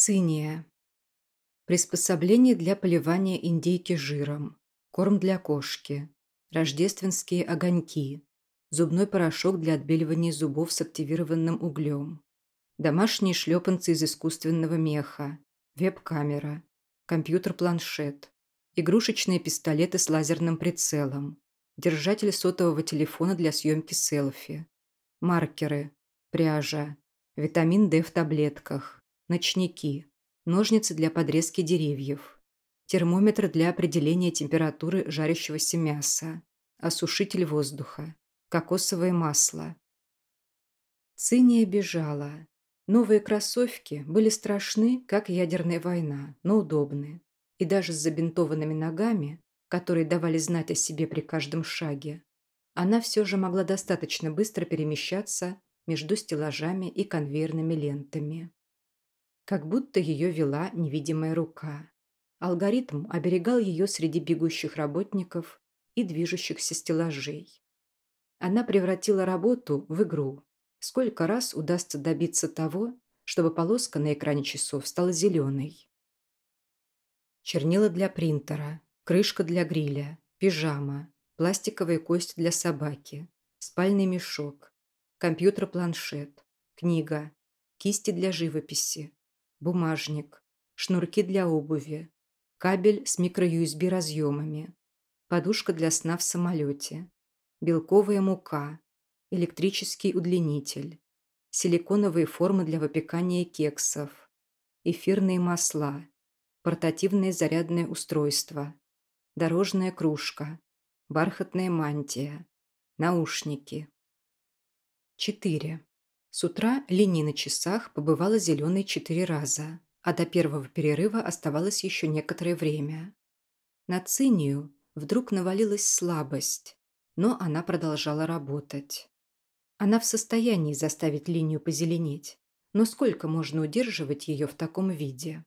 Циния. Приспособление для поливания индейки жиром. Корм для кошки. Рождественские огоньки. Зубной порошок для отбеливания зубов с активированным углем. Домашние шлепанцы из искусственного меха. Веб-камера. Компьютер-планшет. Игрушечные пистолеты с лазерным прицелом. Держатель сотового телефона для съемки селфи. Маркеры. Пряжа. Витамин D в таблетках ночники, ножницы для подрезки деревьев, термометр для определения температуры жарящегося мяса, осушитель воздуха, кокосовое масло. Циния бежала. Новые кроссовки были страшны, как ядерная война, но удобны. И даже с забинтованными ногами, которые давали знать о себе при каждом шаге, она все же могла достаточно быстро перемещаться между стеллажами и конвейерными лентами как будто ее вела невидимая рука. Алгоритм оберегал ее среди бегущих работников и движущихся стеллажей. Она превратила работу в игру. Сколько раз удастся добиться того, чтобы полоска на экране часов стала зеленой. Чернила для принтера, крышка для гриля, пижама, пластиковая кость для собаки, спальный мешок, компьютер-планшет, книга, кисти для живописи, бумажник, шнурки для обуви, кабель с микро-USB разъемами, подушка для сна в самолете, белковая мука, электрический удлинитель, силиконовые формы для выпекания кексов, эфирные масла, портативное зарядное устройство, дорожная кружка, бархатная мантия, наушники. 4. С утра линия на часах побывала зеленой четыре раза, а до первого перерыва оставалось еще некоторое время. На цинию вдруг навалилась слабость, но она продолжала работать. Она в состоянии заставить линию позеленеть, но сколько можно удерживать ее в таком виде?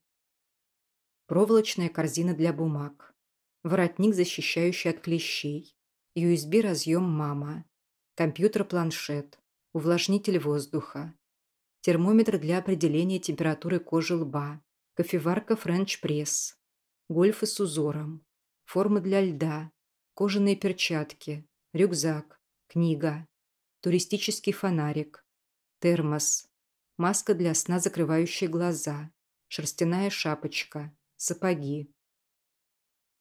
Проволочная корзина для бумаг, воротник, защищающий от клещей, USB-разъем «Мама», компьютер-планшет, увлажнитель воздуха, термометр для определения температуры кожи лба, кофеварка френч-пресс, гольфы с узором, форма для льда, кожаные перчатки, рюкзак, книга, туристический фонарик, термос, маска для сна, закрывающая глаза, шерстяная шапочка, сапоги.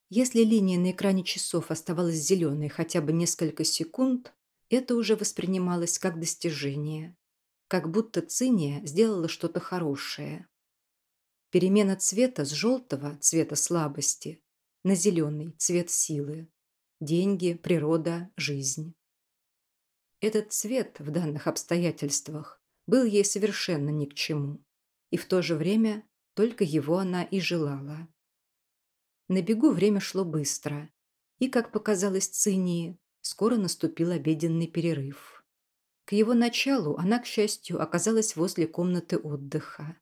Если линия на экране часов оставалась зеленой хотя бы несколько секунд, это уже воспринималось как достижение, как будто циния сделала что-то хорошее. Перемена цвета с желтого – цвета слабости на зеленый – цвет силы. Деньги, природа, жизнь. Этот цвет в данных обстоятельствах был ей совершенно ни к чему. И в то же время только его она и желала. На бегу время шло быстро. И, как показалось Цинии, Скоро наступил обеденный перерыв. К его началу она, к счастью, оказалась возле комнаты отдыха.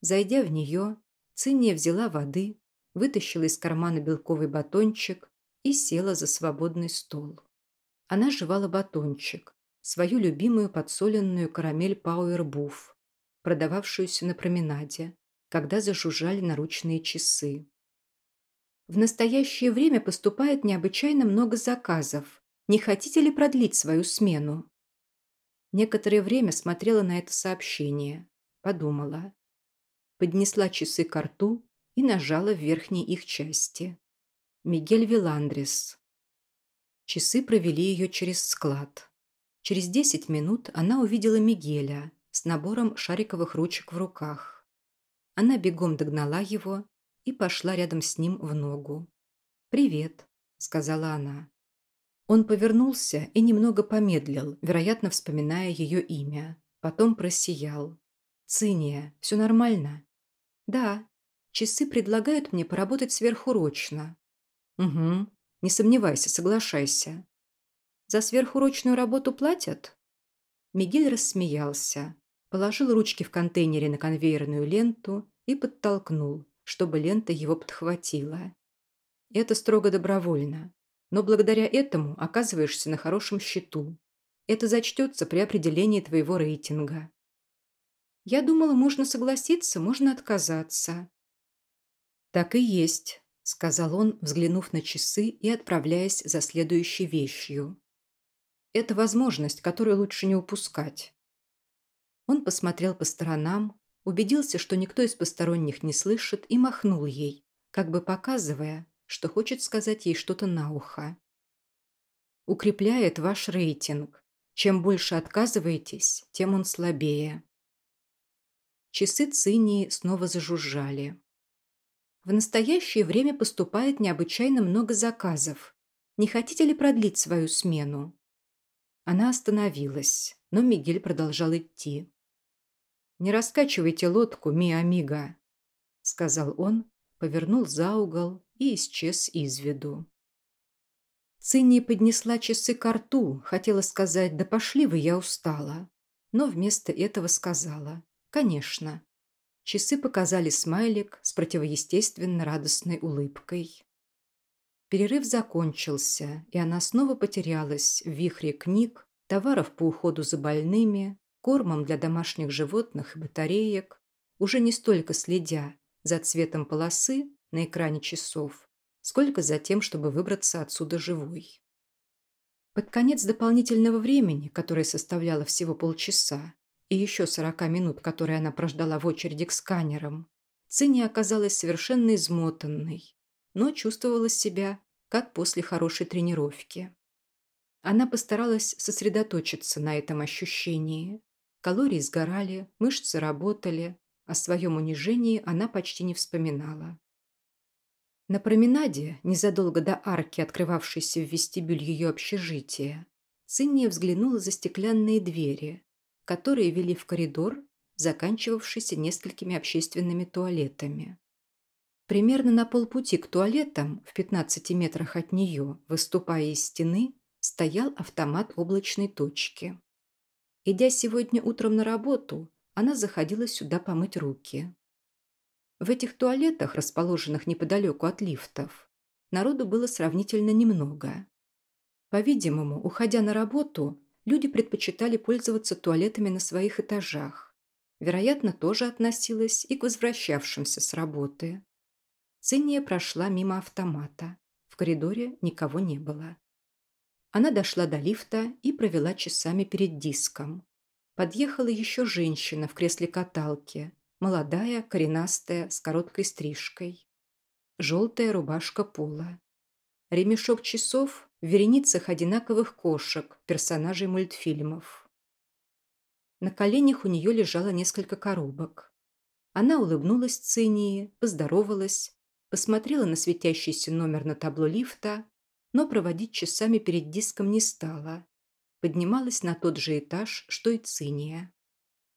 Зайдя в нее, Циния взяла воды, вытащила из кармана белковый батончик и села за свободный стол. Она жевала батончик, свою любимую подсоленную карамель Пауэрбуф, продававшуюся на променаде, когда зажужжали наручные часы. В настоящее время поступает необычайно много заказов. Не хотите ли продлить свою смену?» Некоторое время смотрела на это сообщение. Подумала. Поднесла часы к рту и нажала в верхней их части. Мигель Виландрес. Часы провели ее через склад. Через десять минут она увидела Мигеля с набором шариковых ручек в руках. Она бегом догнала его и пошла рядом с ним в ногу. «Привет», — сказала она. Он повернулся и немного помедлил, вероятно, вспоминая ее имя. Потом просиял. «Циния, все нормально?» «Да. Часы предлагают мне поработать сверхурочно». «Угу. Не сомневайся, соглашайся». «За сверхурочную работу платят?» Мигель рассмеялся, положил ручки в контейнере на конвейерную ленту и подтолкнул, чтобы лента его подхватила. Это строго добровольно, но благодаря этому оказываешься на хорошем счету. Это зачтется при определении твоего рейтинга. Я думала, можно согласиться, можно отказаться. Так и есть, сказал он, взглянув на часы и отправляясь за следующей вещью. Это возможность, которую лучше не упускать. Он посмотрел по сторонам, убедился, что никто из посторонних не слышит, и махнул ей, как бы показывая, что хочет сказать ей что-то на ухо. Укрепляет ваш рейтинг. Чем больше отказываетесь, тем он слабее. Часы цинии снова зажужжали. В настоящее время поступает необычайно много заказов. Не хотите ли продлить свою смену? Она остановилась, но Мигель продолжал идти. «Не раскачивайте лодку, ми амиго», — сказал он, повернул за угол и исчез из виду. Цинни поднесла часы к рту, хотела сказать «да пошли вы, я устала», но вместо этого сказала «конечно». Часы показали смайлик с противоестественно радостной улыбкой. Перерыв закончился, и она снова потерялась в вихре книг, товаров по уходу за больными, кормом для домашних животных и батареек, уже не столько следя за цветом полосы на экране часов, сколько за тем, чтобы выбраться отсюда живой. Под конец дополнительного времени, которое составляло всего полчаса, и еще 40 минут, которые она прождала в очереди к сканерам, Цинни оказалась совершенно измотанной, но чувствовала себя, как после хорошей тренировки. Она постаралась сосредоточиться на этом ощущении. Калории сгорали, мышцы работали, о своем унижении она почти не вспоминала. На променаде, незадолго до арки, открывавшейся в вестибюль ее общежития, Цинния взглянула за стеклянные двери, которые вели в коридор, заканчивавшийся несколькими общественными туалетами. Примерно на полпути к туалетам, в 15 метрах от нее, выступая из стены, стоял автомат облачной точки. Идя сегодня утром на работу, она заходила сюда помыть руки. В этих туалетах, расположенных неподалеку от лифтов, народу было сравнительно немного. По-видимому, уходя на работу, люди предпочитали пользоваться туалетами на своих этажах. Вероятно, тоже относилось и к возвращавшимся с работы. Цинния прошла мимо автомата. В коридоре никого не было. Она дошла до лифта и провела часами перед диском. Подъехала еще женщина в кресле каталки, молодая, коренастая, с короткой стрижкой. Желтая рубашка пола. Ремешок часов в вереницах одинаковых кошек, персонажей мультфильмов. На коленях у нее лежало несколько коробок. Она улыбнулась Цинии, поздоровалась, посмотрела на светящийся номер на табло лифта, но проводить часами перед диском не стала. Поднималась на тот же этаж, что и Циния.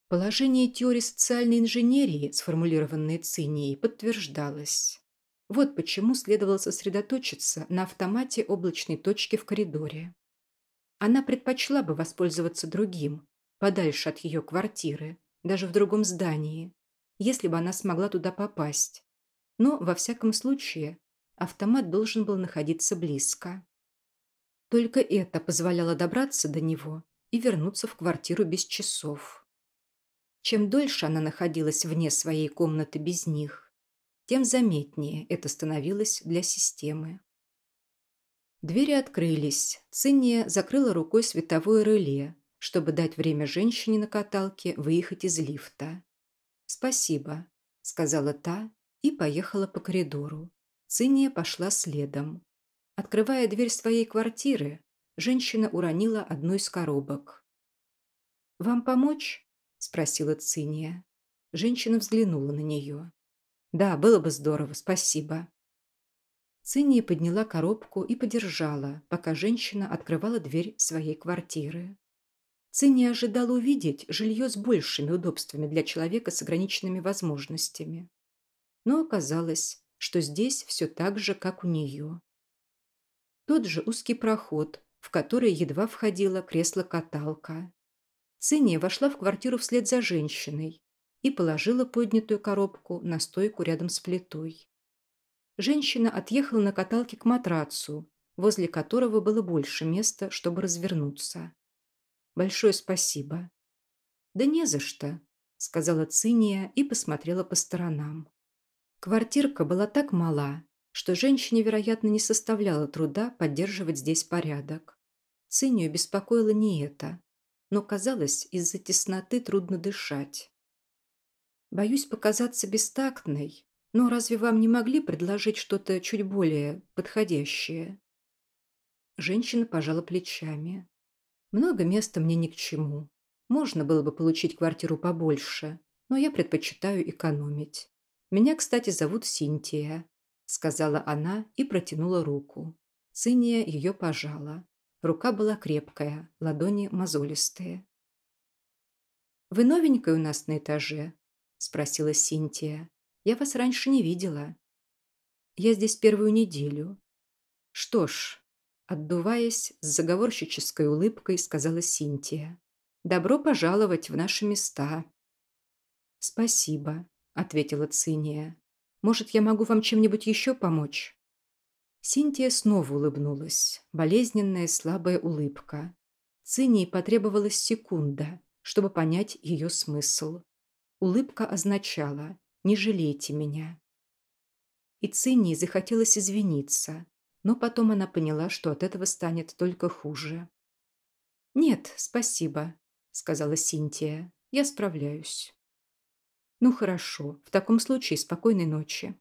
Положение теории социальной инженерии, сформулированной Цинией, подтверждалось. Вот почему следовало сосредоточиться на автомате облачной точки в коридоре. Она предпочла бы воспользоваться другим, подальше от ее квартиры, даже в другом здании, если бы она смогла туда попасть. Но, во всяком случае, автомат должен был находиться близко. Только это позволяло добраться до него и вернуться в квартиру без часов. Чем дольше она находилась вне своей комнаты без них, тем заметнее это становилось для системы. Двери открылись. Цинния закрыла рукой световое реле, чтобы дать время женщине на каталке выехать из лифта. «Спасибо», — сказала та и поехала по коридору. Цинния пошла следом. Открывая дверь своей квартиры, женщина уронила одну из коробок. «Вам помочь?» – спросила Циния. Женщина взглянула на нее. Да, было бы здорово, спасибо. Цинния подняла коробку и подержала, пока женщина открывала дверь своей квартиры. Цинния ожидала увидеть жилье с большими удобствами для человека с ограниченными возможностями. Но оказалось, что здесь все так же, как у нее. Тот же узкий проход, в который едва входило кресло-каталка. Цинния вошла в квартиру вслед за женщиной, и положила поднятую коробку на стойку рядом с плитой. Женщина отъехала на каталке к матрацу, возле которого было больше места, чтобы развернуться. «Большое спасибо». «Да не за что», — сказала Циния и посмотрела по сторонам. Квартирка была так мала, что женщине, вероятно, не составляло труда поддерживать здесь порядок. Цинию беспокоило не это, но, казалось, из-за тесноты трудно дышать. Боюсь показаться бестактной, но разве вам не могли предложить что-то чуть более подходящее? Женщина пожала плечами. Много места мне ни к чему. Можно было бы получить квартиру побольше, но я предпочитаю экономить. Меня, кстати, зовут Синтия, сказала она и протянула руку. Циния ее пожала. Рука была крепкая, ладони мозолистые. «Вы новенькая у нас на этаже?» – спросила Синтия. «Я вас раньше не видела». «Я здесь первую неделю». «Что ж», – отдуваясь с заговорщической улыбкой, сказала Синтия. «Добро пожаловать в наши места». «Спасибо», – ответила Циния. Может, я могу вам чем-нибудь еще помочь?» Синтия снова улыбнулась. Болезненная слабая улыбка. Цинии потребовалась секунда, чтобы понять ее смысл. Улыбка означала «не жалейте меня». И Цинии захотелось извиниться, но потом она поняла, что от этого станет только хуже. «Нет, спасибо», — сказала Синтия. «Я справляюсь». «Ну хорошо, в таком случае спокойной ночи».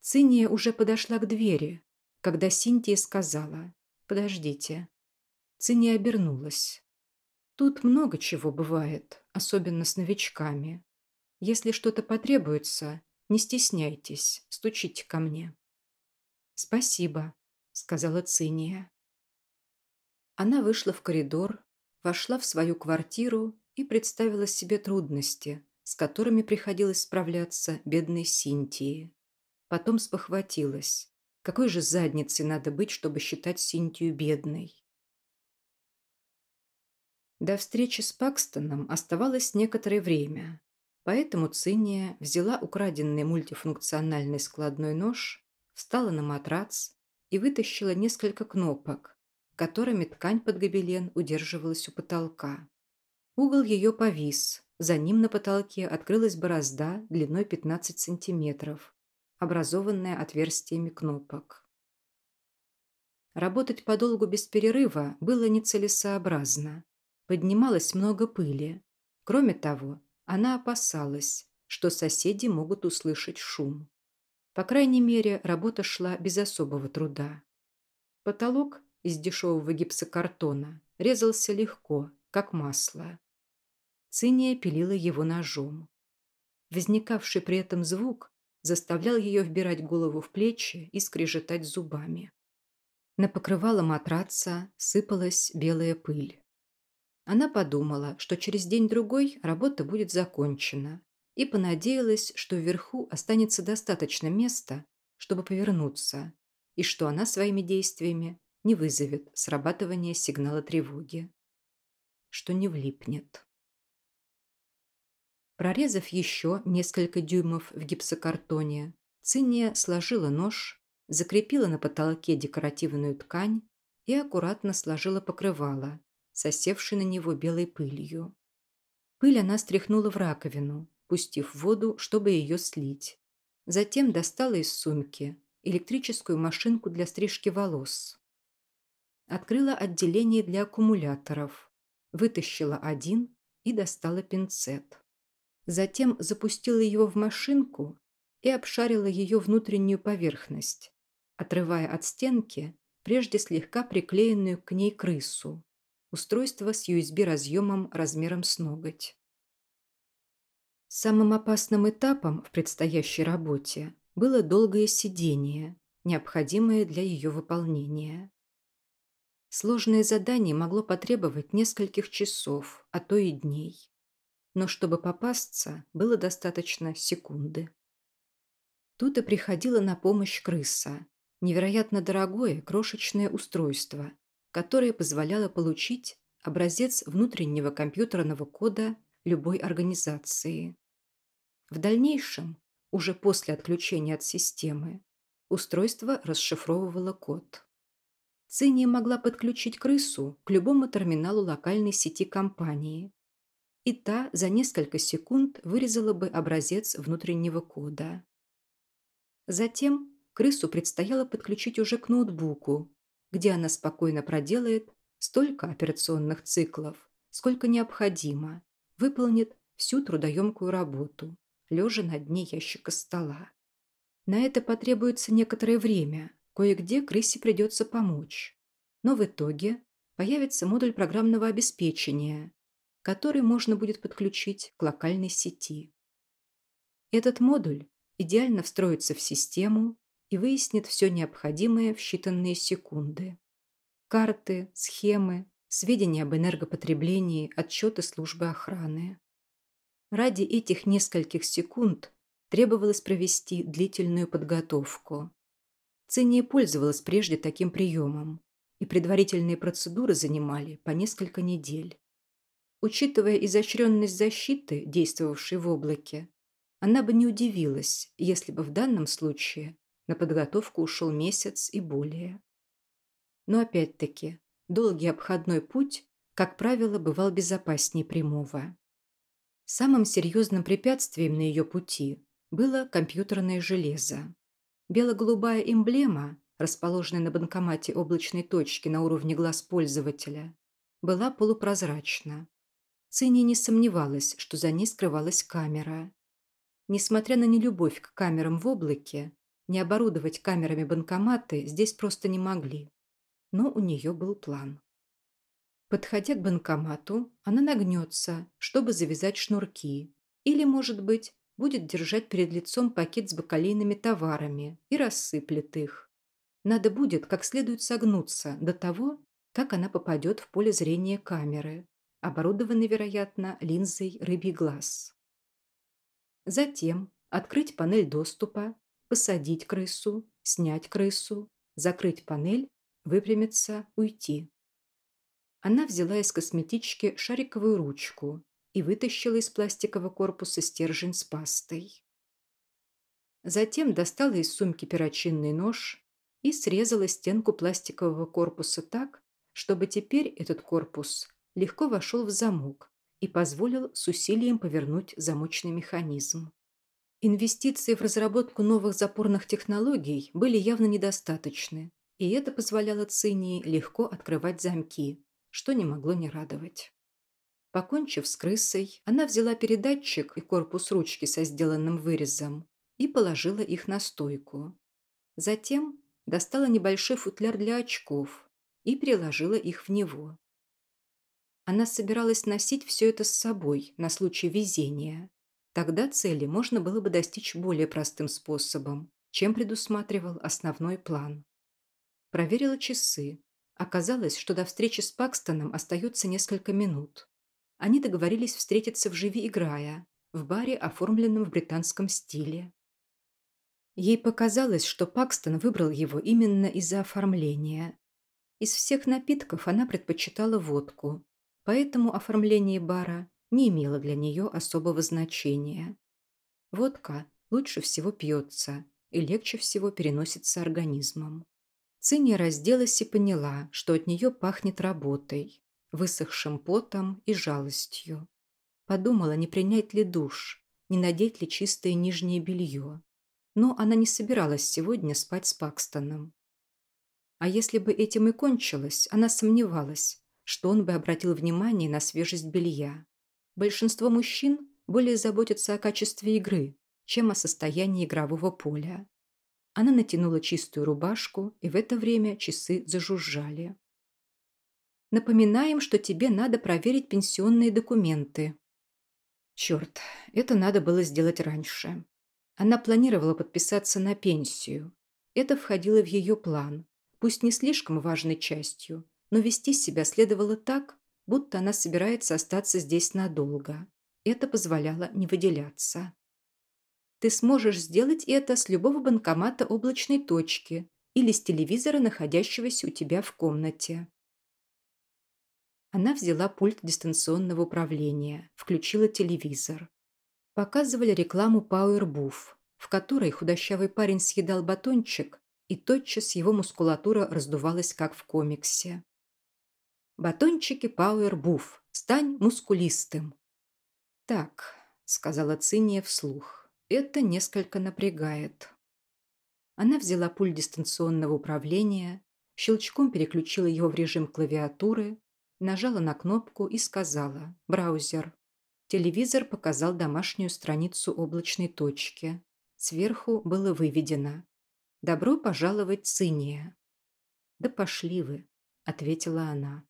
Циния уже подошла к двери, когда Синтия сказала «Подождите». Циния обернулась. «Тут много чего бывает, особенно с новичками. Если что-то потребуется, не стесняйтесь, стучите ко мне». «Спасибо», — сказала Циния. Она вышла в коридор, вошла в свою квартиру и представила себе трудности, с которыми приходилось справляться бедной Синтии. Потом спохватилась. Какой же задницей надо быть, чтобы считать Синтию бедной? До встречи с Пакстоном оставалось некоторое время, поэтому Циния взяла украденный мультифункциональный складной нож, встала на матрац и вытащила несколько кнопок, которыми ткань под гобелен удерживалась у потолка. Угол ее повис, за ним на потолке открылась борозда длиной 15 сантиметров, образованная отверстиями кнопок. Работать подолгу без перерыва было нецелесообразно. Поднималось много пыли. Кроме того, она опасалась, что соседи могут услышать шум. По крайней мере, работа шла без особого труда. Потолок из дешевого гипсокартона резался легко, как масло. Циния пилила его ножом. Возникавший при этом звук заставлял ее вбирать голову в плечи и скрежетать зубами. На покрывало матраца сыпалась белая пыль. Она подумала, что через день-другой работа будет закончена, и понадеялась, что вверху останется достаточно места, чтобы повернуться, и что она своими действиями не вызовет срабатывания сигнала тревоги. Что не влипнет. Прорезав еще несколько дюймов в гипсокартоне, Циния сложила нож, закрепила на потолке декоративную ткань и аккуратно сложила покрывало, сосевшей на него белой пылью. Пыль она стряхнула в раковину, пустив воду, чтобы ее слить. Затем достала из сумки электрическую машинку для стрижки волос. Открыла отделение для аккумуляторов, вытащила один и достала пинцет. Затем запустила его в машинку и обшарила ее внутреннюю поверхность, отрывая от стенки прежде слегка приклеенную к ней крысу, устройство с USB-разъемом размером с ноготь. Самым опасным этапом в предстоящей работе было долгое сидение, необходимое для ее выполнения. Сложное задание могло потребовать нескольких часов, а то и дней но чтобы попасться, было достаточно секунды. Тут и приходила на помощь крыса, невероятно дорогое крошечное устройство, которое позволяло получить образец внутреннего компьютерного кода любой организации. В дальнейшем, уже после отключения от системы, устройство расшифровывало код. Циния могла подключить крысу к любому терминалу локальной сети компании и та за несколько секунд вырезала бы образец внутреннего кода. Затем крысу предстояло подключить уже к ноутбуку, где она спокойно проделает столько операционных циклов, сколько необходимо, выполнит всю трудоемкую работу, лежа на дне ящика стола. На это потребуется некоторое время, кое-где крысе придется помочь. Но в итоге появится модуль программного обеспечения, который можно будет подключить к локальной сети. Этот модуль идеально встроится в систему и выяснит все необходимое в считанные секунды. Карты, схемы, сведения об энергопотреблении, отчеты службы охраны. Ради этих нескольких секунд требовалось провести длительную подготовку. Циния пользовалась прежде таким приемом, и предварительные процедуры занимали по несколько недель. Учитывая изощренность защиты, действовавшей в облаке, она бы не удивилась, если бы в данном случае на подготовку ушел месяц и более. Но опять-таки, долгий обходной путь, как правило, бывал безопаснее прямого. Самым серьезным препятствием на ее пути было компьютерное железо. Бело-голубая эмблема, расположенная на банкомате облачной точки на уровне глаз пользователя, была полупрозрачна. Цинни не сомневалась, что за ней скрывалась камера. Несмотря на нелюбовь к камерам в облаке, не оборудовать камерами банкоматы здесь просто не могли. Но у нее был план. Подходя к банкомату, она нагнется, чтобы завязать шнурки. Или, может быть, будет держать перед лицом пакет с бакалейными товарами и рассыплет их. Надо будет как следует согнуться до того, как она попадет в поле зрения камеры, оборудованной, вероятно, линзой рыбий глаз. Затем открыть панель доступа, посадить крысу, снять крысу, закрыть панель, выпрямиться, уйти. Она взяла из косметички шариковую ручку и вытащила из пластикового корпуса стержень с пастой. Затем достала из сумки перочинный нож и срезала стенку пластикового корпуса так, чтобы теперь этот корпус легко вошел в замок и позволил с усилием повернуть замочный механизм. Инвестиции в разработку новых запорных технологий были явно недостаточны, и это позволяло Цинии легко открывать замки, что не могло не радовать. Покончив с крысой, она взяла передатчик и корпус ручки со сделанным вырезом и положила их на стойку. Затем достала небольшой футляр для очков и приложила их в него. Она собиралась носить все это с собой на случай везения. Тогда цели можно было бы достичь более простым способом, чем предусматривал основной план. Проверила часы. Оказалось, что до встречи с Пакстоном остается несколько минут. Они договорились встретиться в «Живи играя», в баре, оформленном в британском стиле. Ей показалось, что Пакстон выбрал его именно из-за оформления. Из всех напитков она предпочитала водку, поэтому оформление бара не имело для нее особого значения. Водка лучше всего пьется и легче всего переносится организмом. Циния разделась и поняла, что от нее пахнет работой, высохшим потом и жалостью. Подумала, не принять ли душ, не надеть ли чистое нижнее белье. Но она не собиралась сегодня спать с Пакстоном. А если бы этим и кончилось, она сомневалась, что он бы обратил внимание на свежесть белья. Большинство мужчин более заботятся о качестве игры, чем о состоянии игрового поля. Она натянула чистую рубашку, и в это время часы зажужжали. «Напоминаем, что тебе надо проверить пенсионные документы». Черт, это надо было сделать раньше. Она планировала подписаться на пенсию. Это входило в ее план, пусть не слишком важной частью, но вести себя следовало так, будто она собирается остаться здесь надолго. Это позволяло не выделяться. Ты сможешь сделать это с любого банкомата облачной точки или с телевизора, находящегося у тебя в комнате. Она взяла пульт дистанционного управления, включила телевизор. Показывали рекламу Power в которой худощавый парень съедал батончик, и тотчас его мускулатура раздувалась, как в комиксе. Батончики Buff. Стань мускулистым. «Так», — сказала Циния вслух, — «это несколько напрягает». Она взяла пульт дистанционного управления, щелчком переключила его в режим клавиатуры, нажала на кнопку и сказала «Браузер». Телевизор показал домашнюю страницу облачной точки. Сверху было выведено «Добро пожаловать, Циния». «Да пошли вы», — ответила она.